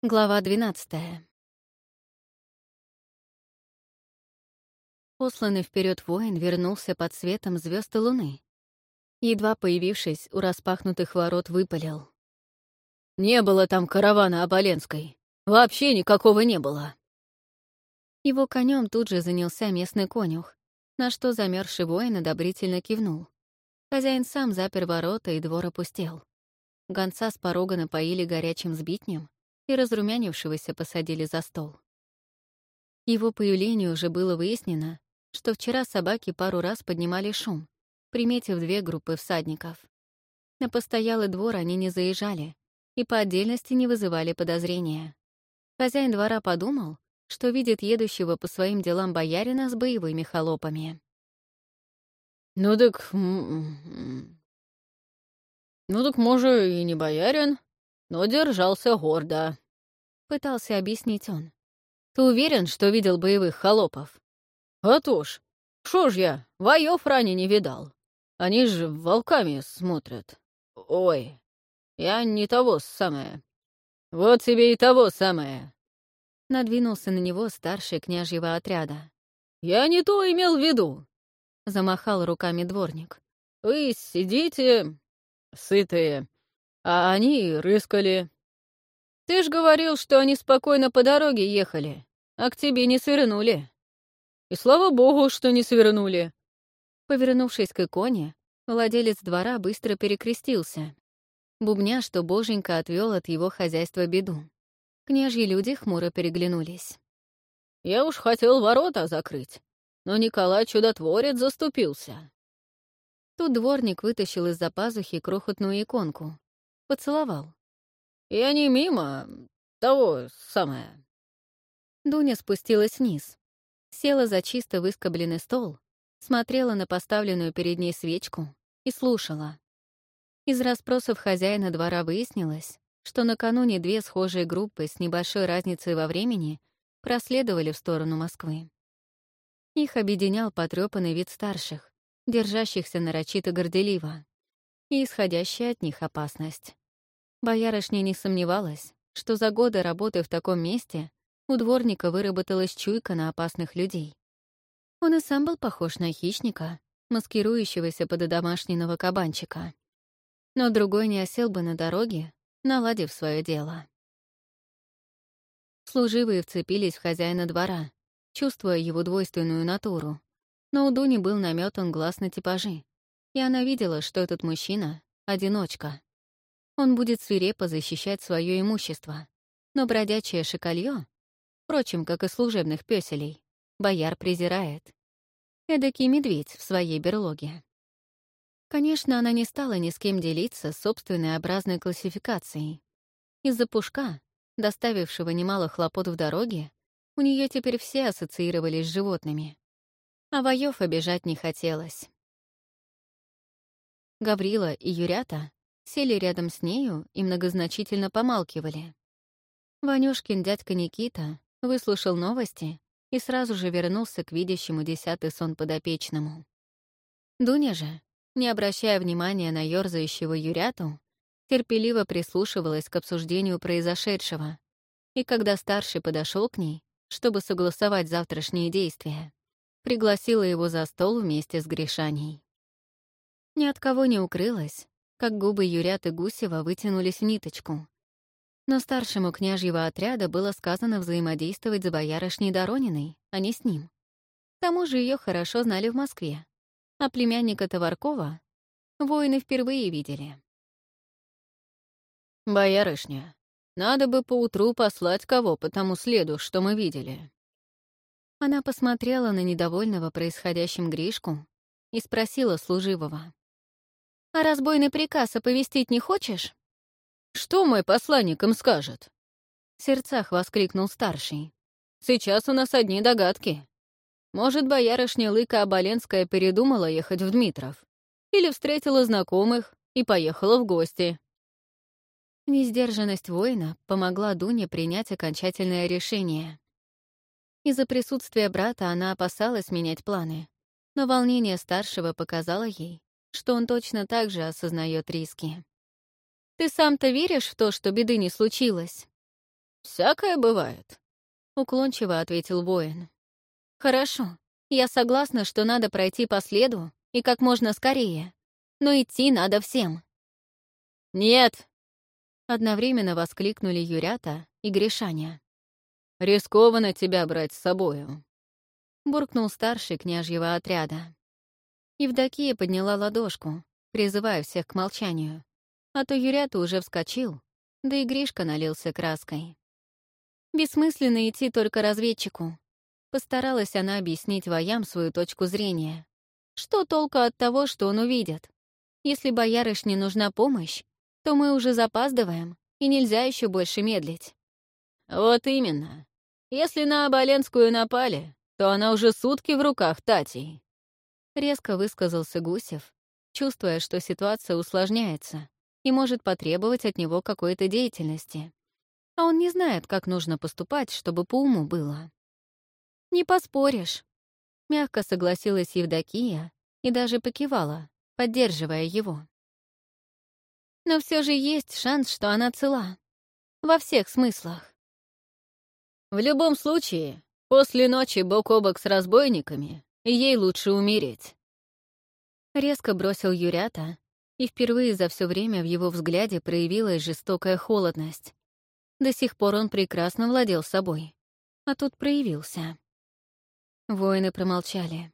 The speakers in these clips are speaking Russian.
Глава 12 Посланный вперед воин вернулся под светом звезд и луны. Едва появившись, у распахнутых ворот выпалил. «Не было там каравана Оболенской. Вообще никакого не было». Его конем тут же занялся местный конюх, на что замерзший воин одобрительно кивнул. Хозяин сам запер ворота, и двор опустел. Гонца с порога напоили горячим сбитнем, и разрумянившегося посадили за стол. Его появлению уже было выяснено, что вчера собаки пару раз поднимали шум, приметив две группы всадников. На постоялый двор они не заезжали и по отдельности не вызывали подозрения. Хозяин двора подумал, что видит едущего по своим делам боярина с боевыми холопами. «Ну так... Ну так, может, и не боярин, но держался гордо», — пытался объяснить он. «Ты уверен, что видел боевых холопов?» «А то ж, шо ж я, воев ранее не видал. Они же волками смотрят. Ой, я не того самое. Вот тебе и того самое». Надвинулся на него старший княжьего отряда. «Я не то имел в виду», — замахал руками дворник. «Вы сидите, сытые, а они рыскали. Ты ж говорил, что они спокойно по дороге ехали, а к тебе не свернули. И слава богу, что не свернули. Повернувшись к иконе, владелец двора быстро перекрестился, бубня, что боженька отвел от его хозяйства беду. Княжьи люди хмуро переглянулись. «Я уж хотел ворота закрыть, но Николай Чудотворец заступился». Тут дворник вытащил из-за пазухи крохотную иконку, Поцеловал. И они мимо того самое. Дуня спустилась вниз, села за чисто выскобленный стол, смотрела на поставленную перед ней свечку и слушала. Из расспросов хозяина двора выяснилось, что накануне две схожие группы с небольшой разницей во времени проследовали в сторону Москвы. Их объединял потрёпанный вид старших, держащихся нарочито горделиво, и исходящая от них опасность. Боярышня не сомневалась, что за годы работы в таком месте у дворника выработалась чуйка на опасных людей. Он и сам был похож на хищника, маскирующегося под домашнего кабанчика. Но другой не осел бы на дороге, наладив свое дело. Служивые вцепились в хозяина двора, чувствуя его двойственную натуру. Но у Дуни был наметан глаз на типажи, и она видела, что этот мужчина — одиночка. Он будет свирепо защищать свое имущество. Но бродячее шикалье, впрочем, как и служебных пёселей, бояр презирает. Эдакий медведь в своей берлоге. Конечно, она не стала ни с кем делиться собственной образной классификацией. Из-за пушка, доставившего немало хлопот в дороге, у нее теперь все ассоциировались с животными. А воев обижать не хотелось. Гаврила и Юрята сели рядом с нею и многозначительно помалкивали. Ванюшкин дядька Никита выслушал новости и сразу же вернулся к видящему десятый сон подопечному. Дуня же, не обращая внимания на ёрзающего Юряту, терпеливо прислушивалась к обсуждению произошедшего, и когда старший подошел к ней, чтобы согласовать завтрашние действия, пригласила его за стол вместе с Гришаней. Ни от кого не укрылась, как губы Юряты Гусева вытянулись в ниточку. Но старшему княжьего отряда было сказано взаимодействовать с боярышней Дорониной, а не с ним. К тому же ее хорошо знали в Москве, а племянника Товаркова воины впервые видели. «Боярышня, надо бы поутру послать кого по тому следу, что мы видели». Она посмотрела на недовольного происходящим Гришку и спросила служивого. А разбойный приказ оповестить не хочешь? Что мой посланник им скажет? В сердцах воскликнул старший. Сейчас у нас одни догадки. Может, боярышня Лыка Оболенская передумала ехать в Дмитров? Или встретила знакомых и поехала в гости? Несдержанность воина помогла Дуне принять окончательное решение. Из-за присутствия брата она опасалась менять планы, но волнение старшего показало ей, что он точно так же осознает риски. «Ты сам-то веришь в то, что беды не случилось?» «Всякое бывает», — уклончиво ответил воин. «Хорошо, я согласна, что надо пройти по следу и как можно скорее, но идти надо всем». «Нет!» — одновременно воскликнули Юрята и Гришаня. «Рискованно тебя брать с собою», — буркнул старший княжьего отряда. Евдокия подняла ладошку, призывая всех к молчанию, а то Юрята уже вскочил, да и Гришка налился краской. Бессмысленно идти только разведчику. Постаралась она объяснить воям свою точку зрения. Что толку от того, что он увидит? Если боярышне нужна помощь, то мы уже запаздываем, и нельзя еще больше медлить. Вот именно. Если на Оболенскую напали, то она уже сутки в руках Татей. Резко высказался Гусев, чувствуя, что ситуация усложняется и может потребовать от него какой-то деятельности а он не знает, как нужно поступать, чтобы по уму было. «Не поспоришь», — мягко согласилась Евдокия и даже покивала, поддерживая его. «Но все же есть шанс, что она цела. Во всех смыслах». «В любом случае, после ночи бок о бок с разбойниками ей лучше умереть». Резко бросил Юрята, и впервые за все время в его взгляде проявилась жестокая холодность. До сих пор он прекрасно владел собой. А тут проявился. Воины промолчали.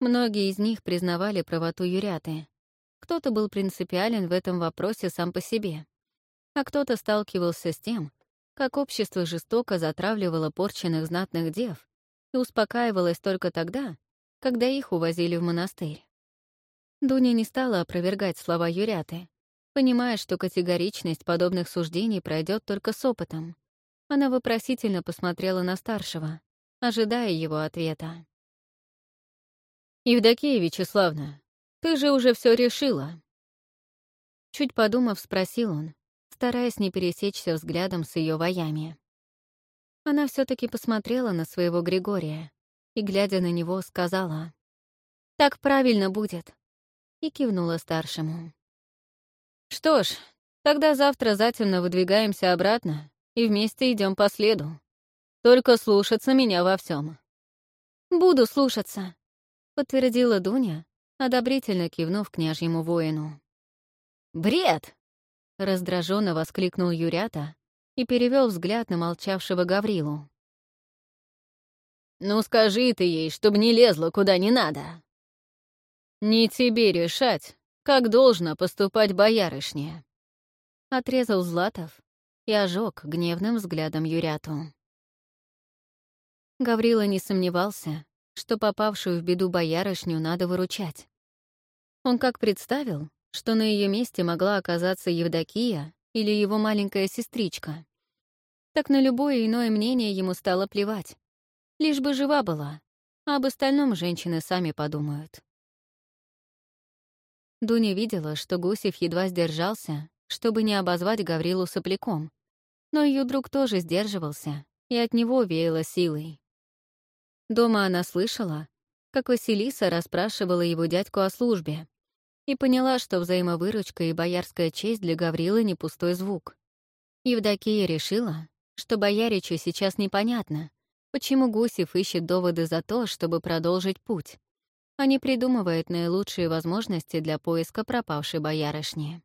Многие из них признавали правоту Юряты. Кто-то был принципиален в этом вопросе сам по себе, а кто-то сталкивался с тем, как общество жестоко затравливало порченных знатных дев и успокаивалось только тогда, когда их увозили в монастырь. Дуня не стала опровергать слова Юряты, понимая, что категоричность подобных суждений пройдет только с опытом. Она вопросительно посмотрела на старшего, ожидая его ответа. «Евдокия Вячеславна, ты же уже все решила?» Чуть подумав, спросил он, стараясь не пересечься взглядом с ее воями. Она все таки посмотрела на своего Григория и, глядя на него, сказала «Так правильно будет», и кивнула старшему. Что ж, тогда завтра затемно выдвигаемся обратно и вместе идем по следу. Только слушаться меня во всем. Буду слушаться, подтвердила Дуня, одобрительно кивнув княжьему воину. Бред! раздраженно воскликнул Юрята и перевел взгляд на молчавшего Гаврилу. «Ну скажи ты ей, чтобы не лезла куда не надо». «Не тебе решать, как должно поступать боярышня. Отрезал Златов и ожег гневным взглядом Юряту. Гаврила не сомневался, что попавшую в беду боярышню надо выручать. Он как представил, что на ее месте могла оказаться Евдокия или его маленькая сестричка. Так на любое иное мнение ему стало плевать. Лишь бы жива была, а об остальном женщины сами подумают. Дуня видела, что Гусев едва сдержался, чтобы не обозвать Гаврилу сопляком. Но ее друг тоже сдерживался, и от него веяло силой. Дома она слышала, как Василиса расспрашивала его дядьку о службе, и поняла, что взаимовыручка и боярская честь для Гаврилы не пустой звук. Евдокия решила, что бояричу сейчас непонятно, почему Гусев ищет доводы за то, чтобы продолжить путь а не придумывает наилучшие возможности для поиска пропавшей боярышни.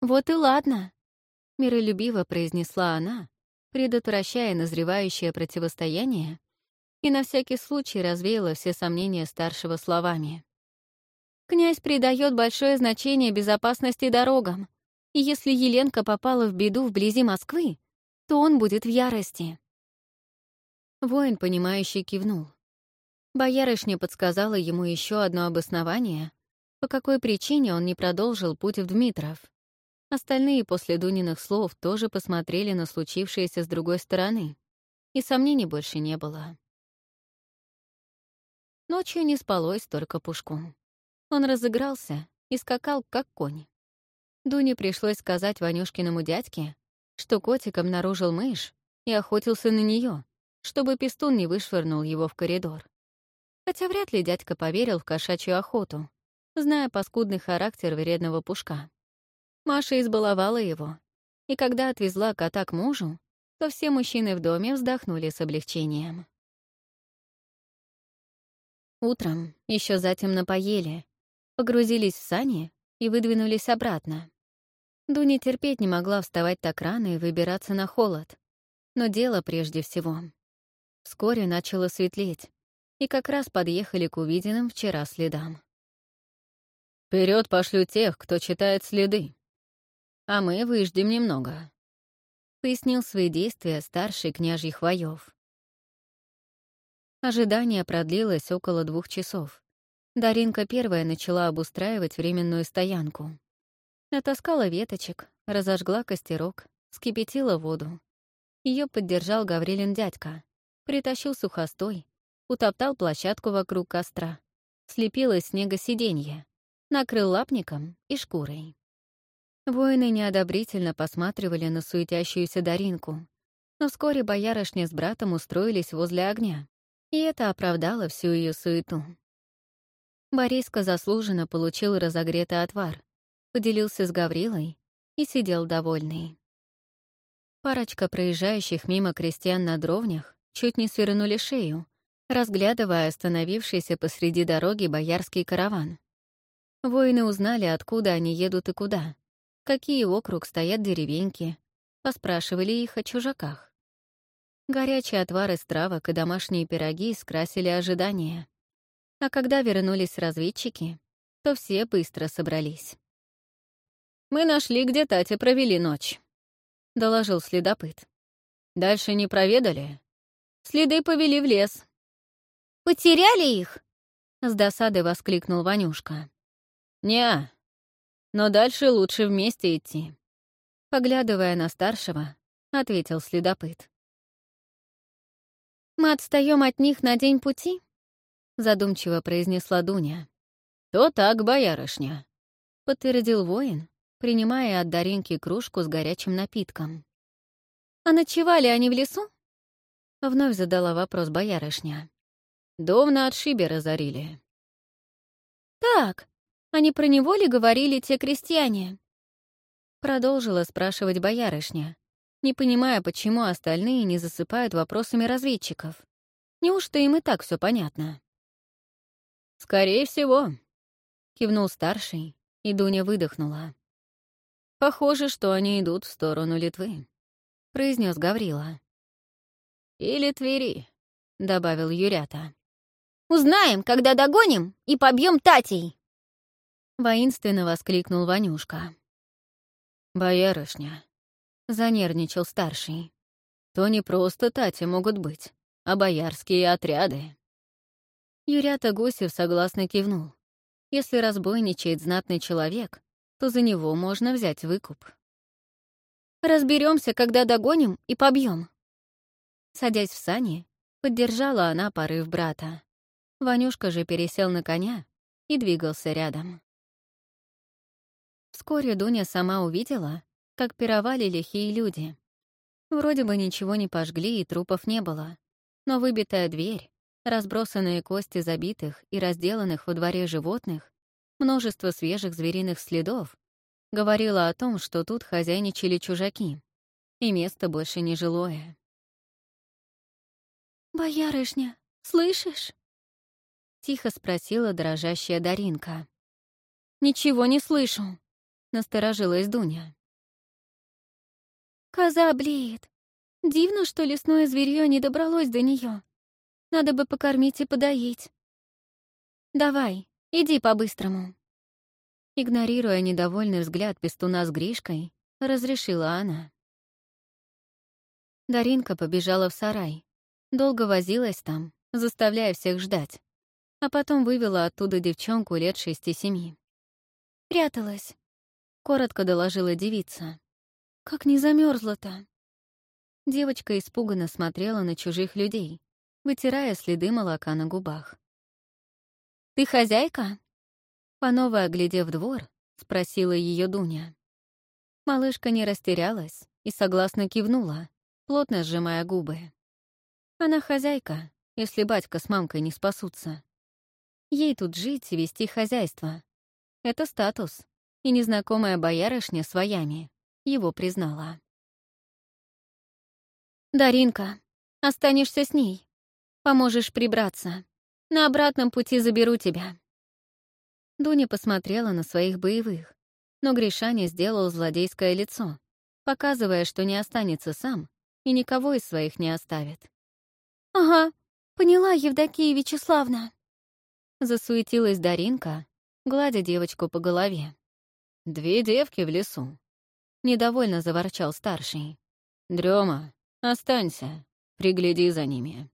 «Вот и ладно», — миролюбиво произнесла она, предотвращая назревающее противостояние, и на всякий случай развеяла все сомнения старшего словами. «Князь придает большое значение безопасности дорогам, и если Еленка попала в беду вблизи Москвы, то он будет в ярости». Воин, понимающий, кивнул. Боярышня подсказала ему еще одно обоснование, по какой причине он не продолжил путь в Дмитров. Остальные после Дуниных слов тоже посмотрели на случившееся с другой стороны, и сомнений больше не было. Ночью не спалось только Пушку. Он разыгрался и скакал, как конь. Дуне пришлось сказать Ванюшкиному дядьке, что котик обнаружил мышь и охотился на нее, чтобы пистун не вышвырнул его в коридор. Хотя вряд ли дядька поверил в кошачью охоту, зная паскудный характер вредного пушка. Маша избаловала его, и когда отвезла кота к мужу, то все мужчины в доме вздохнули с облегчением. Утром еще затемно поели, погрузились в сани и выдвинулись обратно. Дуня терпеть не могла вставать так рано и выбираться на холод. Но дело прежде всего. Вскоре начало светлеть, и как раз подъехали к увиденным вчера следам. Вперед пошлю тех, кто читает следы. А мы выждем немного», — пояснил свои действия старший княжий Хвоёв. Ожидание продлилось около двух часов. Даринка первая начала обустраивать временную стоянку. Натаскала веточек, разожгла костерок, скипятила воду. Ее поддержал Гаврилин дядька. Притащил сухостой, утоптал площадку вокруг костра, слепил из снега сиденье, накрыл лапником и шкурой. Воины неодобрительно посматривали на суетящуюся Даринку, но вскоре боярышня с братом устроились возле огня, и это оправдало всю ее суету. Бориска заслуженно получил разогретый отвар, поделился с Гаврилой и сидел довольный. Парочка проезжающих мимо крестьян на дровнях чуть не свернули шею, разглядывая остановившийся посреди дороги боярский караван. Воины узнали, откуда они едут и куда, какие округ стоят деревеньки, поспрашивали их о чужаках. Горячие отвары из травок и домашние пироги скрасили ожидания. А когда вернулись разведчики, то все быстро собрались. «Мы нашли, где Татя провели ночь», — доложил следопыт. «Дальше не проведали? Следы повели в лес». «Потеряли их?» — с досадой воскликнул Ванюшка. «Не, но дальше лучше вместе идти», — поглядывая на старшего, ответил следопыт. «Мы отстаем от них на день пути?» — задумчиво произнесла Дуня. «То так, боярышня», — подтвердил воин, принимая от Даринки кружку с горячим напитком. «А ночевали они в лесу?» — вновь задала вопрос боярышня. «Дом на отшибе разорили». «Так, они про него ли говорили те крестьяне?» Продолжила спрашивать боярышня, не понимая, почему остальные не засыпают вопросами разведчиков. Неужто им и так все понятно? «Скорее всего», — кивнул старший, и Дуня выдохнула. «Похоже, что они идут в сторону Литвы», — произнес Гаврила. «Или Твери», — добавил Юрята. «Узнаем, когда догоним и побьем Татей!» Воинственно воскликнул Ванюшка. «Боярышня», — занервничал старший. «То не просто Тати могут быть, а боярские отряды». Юрята Гусев согласно кивнул. Если разбойничает знатный человек, то за него можно взять выкуп. Разберемся, когда догоним и побьем. Садясь в сани, поддержала она порыв брата. Ванюшка же пересел на коня и двигался рядом. Вскоре Дуня сама увидела, как пировали лихие люди. Вроде бы ничего не пожгли и трупов не было, но выбитая дверь, разбросанные кости забитых и разделанных во дворе животных, множество свежих звериных следов, говорило о том, что тут хозяйничали чужаки, и место больше не жилое. «Боярышня, слышишь?» — тихо спросила дрожащая Даринка. «Ничего не слышу», — насторожилась Дуня. «Коза блеет. Дивно, что лесное зверье не добралось до нее. Надо бы покормить и подоить. Давай, иди по-быстрому». Игнорируя недовольный взгляд пестуна с Гришкой, разрешила она. Даринка побежала в сарай. Долго возилась там, заставляя всех ждать. А потом вывела оттуда девчонку лет шести-семи. «Пряталась», — коротко доложила девица. «Как не замерзла-то?» Девочка испуганно смотрела на чужих людей, вытирая следы молока на губах. «Ты хозяйка?» Панова, оглядев двор, спросила ее Дуня. Малышка не растерялась и согласно кивнула, плотно сжимая губы. Она хозяйка, если батька с мамкой не спасутся. Ей тут жить и вести хозяйство. Это статус, и незнакомая боярышня своями его признала. «Даринка, останешься с ней. Поможешь прибраться. На обратном пути заберу тебя». Дуня посмотрела на своих боевых, но Гришаня сделал злодейское лицо, показывая, что не останется сам и никого из своих не оставит. «Ага, поняла, Евдокия Вячеславна». Засуетилась Даринка, гладя девочку по голове. «Две девки в лесу», — недовольно заворчал старший. «Дрема, останься, пригляди за ними».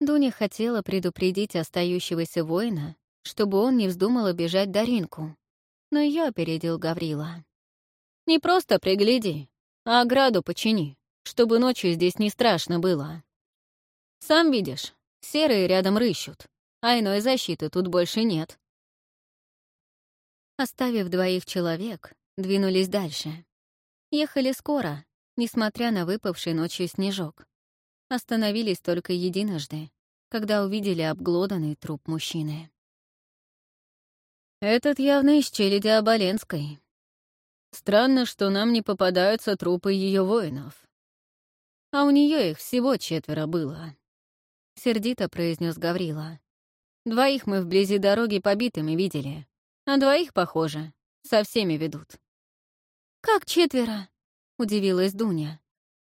Дуня хотела предупредить остающегося воина, чтобы он не вздумал обижать Даринку, но ее опередил Гаврила. «Не просто пригляди, а ограду почини, чтобы ночью здесь не страшно было. Сам видишь, серые рядом рыщут, а иной защиты тут больше нет». Оставив двоих человек, двинулись дальше. Ехали скоро, несмотря на выпавший ночью снежок. Остановились только единожды, когда увидели обглоданный труп мужчины. Этот явно из челяди Оболенской. Странно, что нам не попадаются трупы ее воинов. А у нее их всего четверо было. Сердито произнес Гаврила. Двоих мы вблизи дороги побитыми видели, а двоих, похоже, со всеми ведут. «Как четверо?» — удивилась Дуня.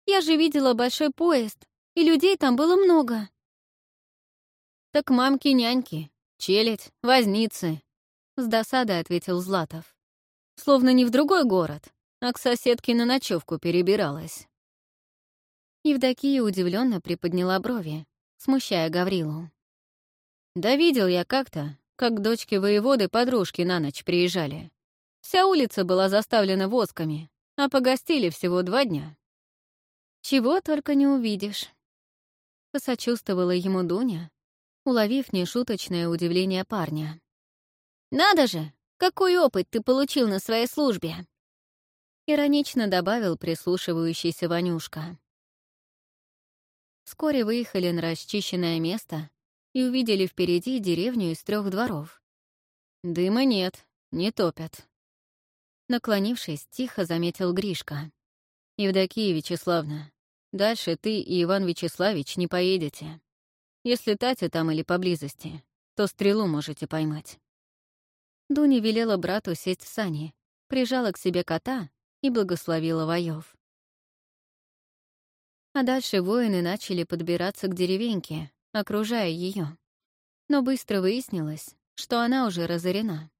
«Я же видела большой поезд, и людей там было много». «Так мамки-няньки, челядь, возницы», — с досадой ответил Златов. Словно не в другой город, а к соседке на ночевку перебиралась. Евдокия удивленно приподняла брови, смущая Гаврилу. «Да видел я как-то, как дочки воеводы подружки на ночь приезжали. Вся улица была заставлена восками, а погостили всего два дня. Чего только не увидишь. Посочувствовала ему Дуня, уловив нешуточное удивление парня. «Надо же, какой опыт ты получил на своей службе!» Иронично добавил прислушивающийся Ванюшка. Вскоре выехали на расчищенное место и увидели впереди деревню из трех дворов. Дыма нет, не топят. Наклонившись, тихо заметил Гришка. «Евдокия Вячеславна, дальше ты и Иван Вячеславич не поедете. Если Татя там или поблизости, то стрелу можете поймать». Дуня велела брату сесть в сани, прижала к себе кота и благословила воев. А дальше воины начали подбираться к деревеньке, окружая ее. Но быстро выяснилось, что она уже разорена.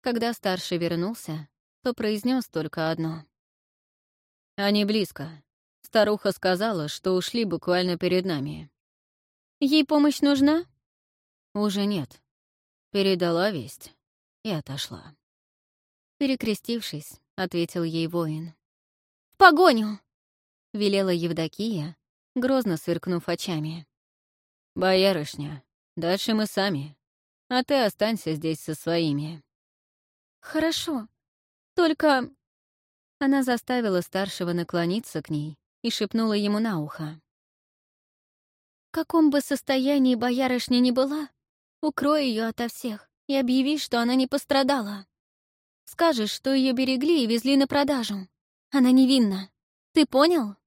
Когда старший вернулся, то произнес только одно. «Они близко. Старуха сказала, что ушли буквально перед нами». «Ей помощь нужна?» «Уже нет. Передала весть и отошла». Перекрестившись, ответил ей воин. «В погоню!» — велела Евдокия, грозно сверкнув очами. «Боярышня, дальше мы сами, а ты останься здесь со своими». «Хорошо. Только...» Она заставила старшего наклониться к ней и шепнула ему на ухо. «В каком бы состоянии боярышня ни была, укрой ее ото всех и объяви, что она не пострадала. Скажешь, что ее берегли и везли на продажу. Она невинна. Ты понял?»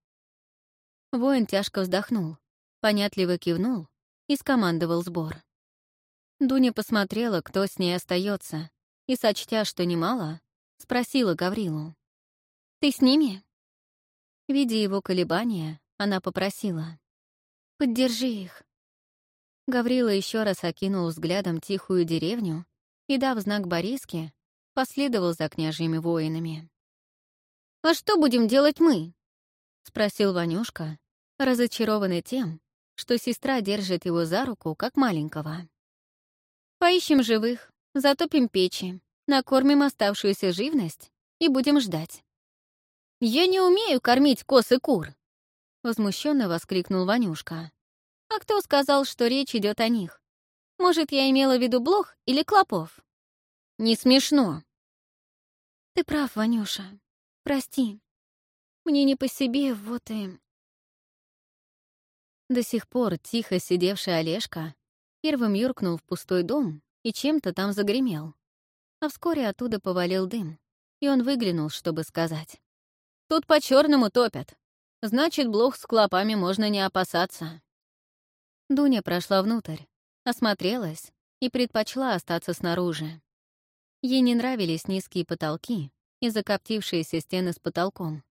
Воин тяжко вздохнул, понятливо кивнул и скомандовал сбор. Дуня посмотрела, кто с ней остается, и, сочтя, что немало, Спросила Гаврилу. «Ты с ними?» Видя его колебания, она попросила. «Поддержи их». Гаврила еще раз окинул взглядом тихую деревню и, дав знак Бориске, последовал за княжьими воинами. «А что будем делать мы?» — спросил Ванюшка, разочарованный тем, что сестра держит его за руку, как маленького. «Поищем живых, затопим печи, накормим оставшуюся живность и будем ждать. «Я не умею кормить коз и кур!» — возмущенно воскликнул Ванюшка. «А кто сказал, что речь идет о них? Может, я имела в виду блох или клопов?» «Не смешно!» «Ты прав, Ванюша. Прости. Мне не по себе, вот и...» До сих пор тихо сидевший Олежка первым юркнул в пустой дом и чем-то там загремел а вскоре оттуда повалил дым, и он выглянул, чтобы сказать. «Тут по черному топят. Значит, блох с клопами можно не опасаться. Дуня прошла внутрь, осмотрелась и предпочла остаться снаружи. Ей не нравились низкие потолки и закоптившиеся стены с потолком.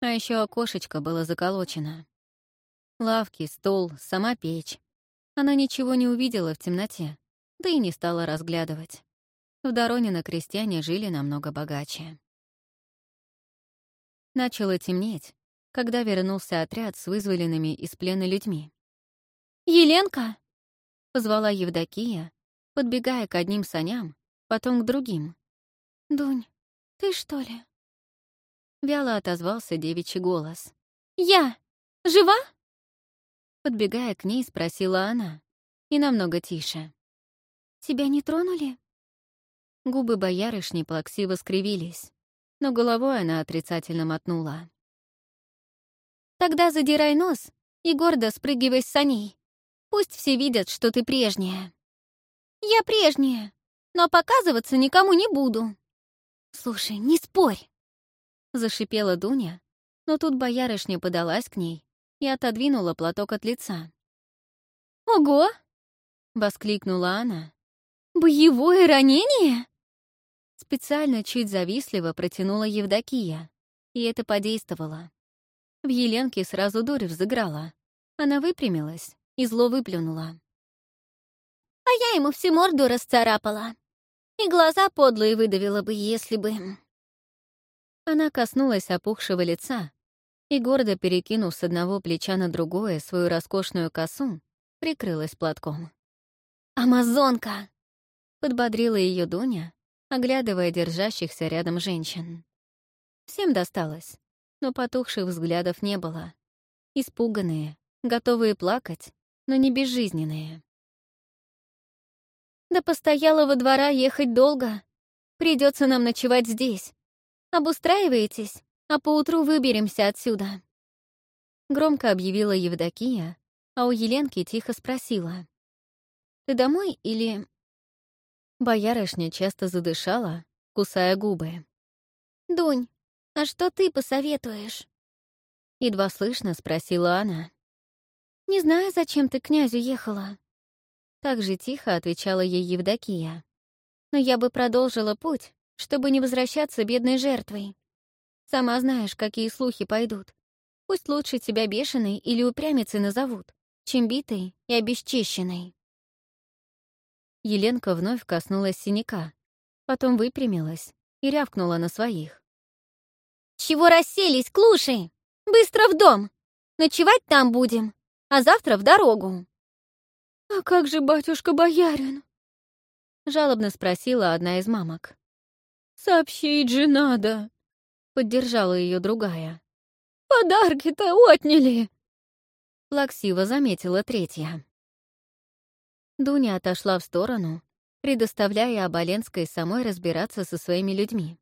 А еще окошечко было заколочено. Лавки, стол, сама печь. Она ничего не увидела в темноте, да и не стала разглядывать. В Доронино крестьяне жили намного богаче. Начало темнеть, когда вернулся отряд с вызволенными из плена людьми. «Еленка!» — позвала Евдокия, подбегая к одним саням, потом к другим. «Дунь, ты что ли?» Вяло отозвался девичий голос. «Я! Жива?» Подбегая к ней, спросила она, и намного тише. «Тебя не тронули?» Губы боярышни плаксиво скривились, но головой она отрицательно мотнула. «Тогда задирай нос и гордо спрыгивай с саней. Пусть все видят, что ты прежняя». «Я прежняя, но показываться никому не буду». «Слушай, не спорь!» Зашипела Дуня, но тут боярышня подалась к ней и отодвинула платок от лица. «Ого!» — воскликнула она. «Боевое ранение?» Специально чуть завистливо протянула Евдокия, и это подействовало. В Еленке сразу дурь взыграла. Она выпрямилась и зло выплюнула. «А я ему всю морду расцарапала. И глаза подлые выдавила бы, если бы...» Она коснулась опухшего лица и, гордо перекинув с одного плеча на другое свою роскошную косу, прикрылась платком. «Амазонка!» — подбодрила ее Дуня, оглядывая держащихся рядом женщин. Всем досталось, но потухших взглядов не было. Испуганные, готовые плакать, но не безжизненные. «До постоялого двора ехать долго. Придется нам ночевать здесь. Обустраиваетесь, а поутру выберемся отсюда». Громко объявила Евдокия, а у Еленки тихо спросила. «Ты домой или...» Боярышня часто задышала, кусая губы. «Дунь, а что ты посоветуешь?» Едва слышно спросила она. «Не знаю, зачем ты к князю ехала». Так же тихо отвечала ей Евдокия. «Но я бы продолжила путь, чтобы не возвращаться бедной жертвой. Сама знаешь, какие слухи пойдут. Пусть лучше тебя бешеной или упрямицей назовут, чем битой и обесчищенной. Еленка вновь коснулась синяка, потом выпрямилась и рявкнула на своих. «Чего расселись, клуши? Быстро в дом! Ночевать там будем, а завтра в дорогу!» «А как же батюшка-боярин?» — жалобно спросила одна из мамок. «Сообщить же надо!» — поддержала ее другая. «Подарки-то отняли!» Плаксиво заметила третья. Дуня отошла в сторону, предоставляя Оболенской самой разбираться со своими людьми.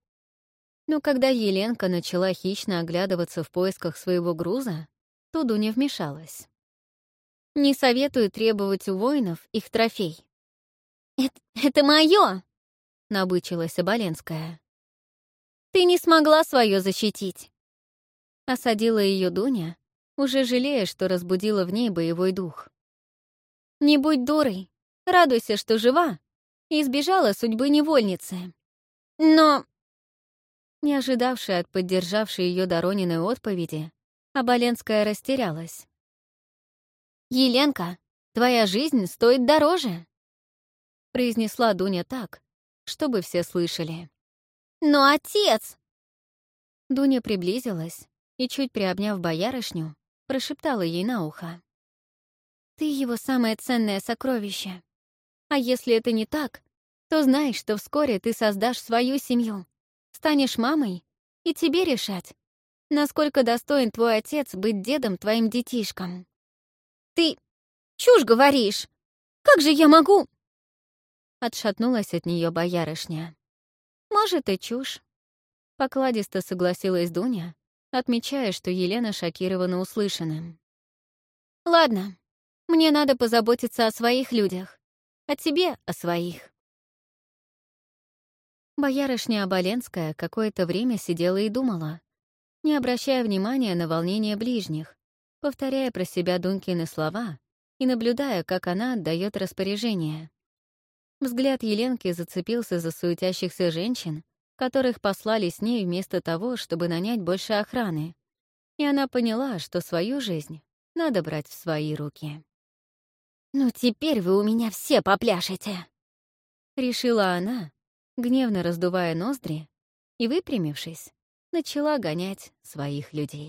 Но когда Еленка начала хищно оглядываться в поисках своего груза, то Дуня вмешалась. «Не советую требовать у воинов их трофей». «Это, это мое!» — набычилась Оболенская. «Ты не смогла свое защитить!» Осадила ее Дуня, уже жалея, что разбудила в ней боевой дух. «Не будь дурой, радуйся, что жива и избежала судьбы невольницы. Но...» Не ожидавшая от поддержавшей ее Дорониной отповеди, Оболенская растерялась. «Еленка, твоя жизнь стоит дороже!» произнесла Дуня так, чтобы все слышали. «Но отец!» Дуня приблизилась и, чуть приобняв боярышню, прошептала ей на ухо. «Ты его самое ценное сокровище. А если это не так, то знай, что вскоре ты создашь свою семью, станешь мамой, и тебе решать, насколько достоин твой отец быть дедом твоим детишкам». «Ты чушь говоришь! Как же я могу...» Отшатнулась от нее боярышня. «Может, и чушь». Покладисто согласилась Дуня, отмечая, что Елена шокирована услышанным. «Ладно, мне надо позаботиться о своих людях, а тебе — о своих». Боярышня Оболенская какое-то время сидела и думала, не обращая внимания на волнение ближних, повторяя про себя Дунькины слова и наблюдая, как она отдает распоряжение. Взгляд Еленки зацепился за суетящихся женщин, которых послали с ней вместо того, чтобы нанять больше охраны, и она поняла, что свою жизнь надо брать в свои руки. «Ну теперь вы у меня все попляшете!» Решила она, гневно раздувая ноздри, и, выпрямившись, начала гонять своих людей.